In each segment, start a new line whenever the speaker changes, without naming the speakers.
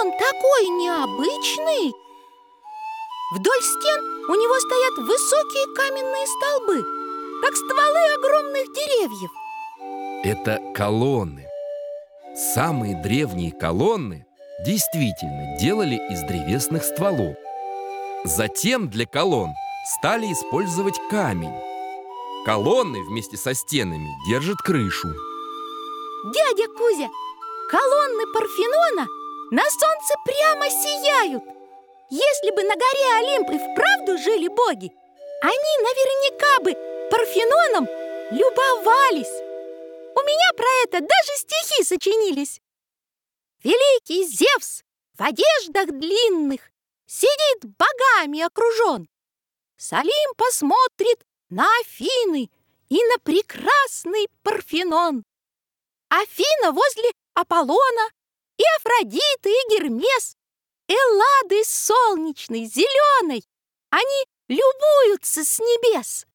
он такой необычный. Вдоль стен у него стоят высокие каменные столбы Как стволы огромных деревьев.
Это колонны. Самые древние колонны действительно делали из древесных стволов. Затем для колонн стали использовать камень. Колонны вместе со стенами держат крышу.
Дядя Кузя, колонны Парфенона на солнце прямо сияют. Если бы на горе Олимп и вправду жили боги Они наверняка бы Парфеноном любовались. У меня про это даже стихи сочинились. Великий Зевс в одеждах длинных Сидит богами окружен. С Олимпа смотрит на Афины И на прекрасный Парфенон. Афина возле Аполлона, и Афродита, и Гермес, Эллады солнечной, зеленой. Они любуются с небес.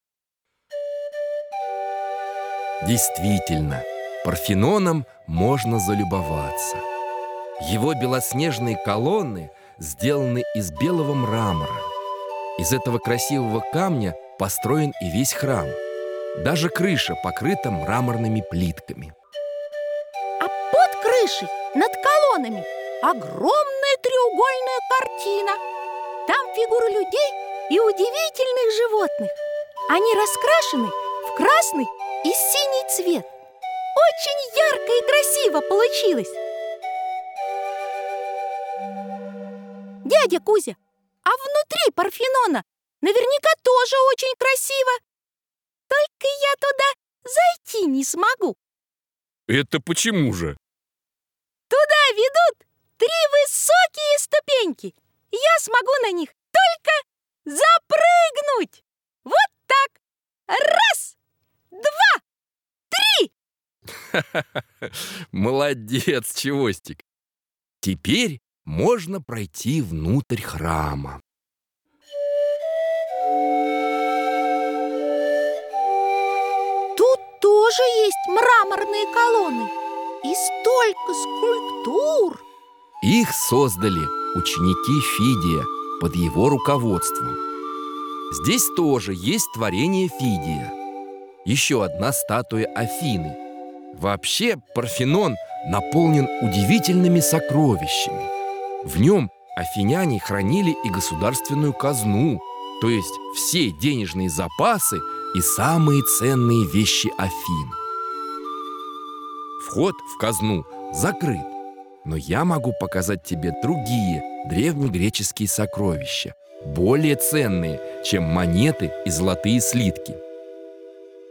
Действительно, Парфеноном можно залюбоваться. Его белоснежные колонны сделаны из белого мрамора. Из этого красивого камня построен и весь храм. Даже крыша покрыта мраморными плитками
крышей, над колоннами огромная треугольная картина. Там фигуры людей и удивительных животных. Они раскрашены в красный и синий цвет. Очень ярко и красиво получилось. Дядя Кузя, а внутри Парфенона наверняка тоже очень красиво. Только я туда зайти не смогу.
Это почему же?
Ведут три высокие ступеньки. Я смогу на них только запрыгнуть. Вот так. Раз, два,
три. Молодец, Чевостик. Теперь можно пройти внутрь храма.
Тут тоже есть мраморные колонны и столько скульптур!
Их создали ученики Фидия под его руководством. Здесь тоже есть творение Фидия. Еще одна статуя Афины. Вообще Парфенон наполнен удивительными сокровищами. В нем афиняне хранили и государственную казну, то есть все денежные запасы и самые ценные вещи Афин. Вход в казну закрыт. Но я могу показать тебе другие древнегреческие сокровища, более ценные, чем монеты и золотые слитки.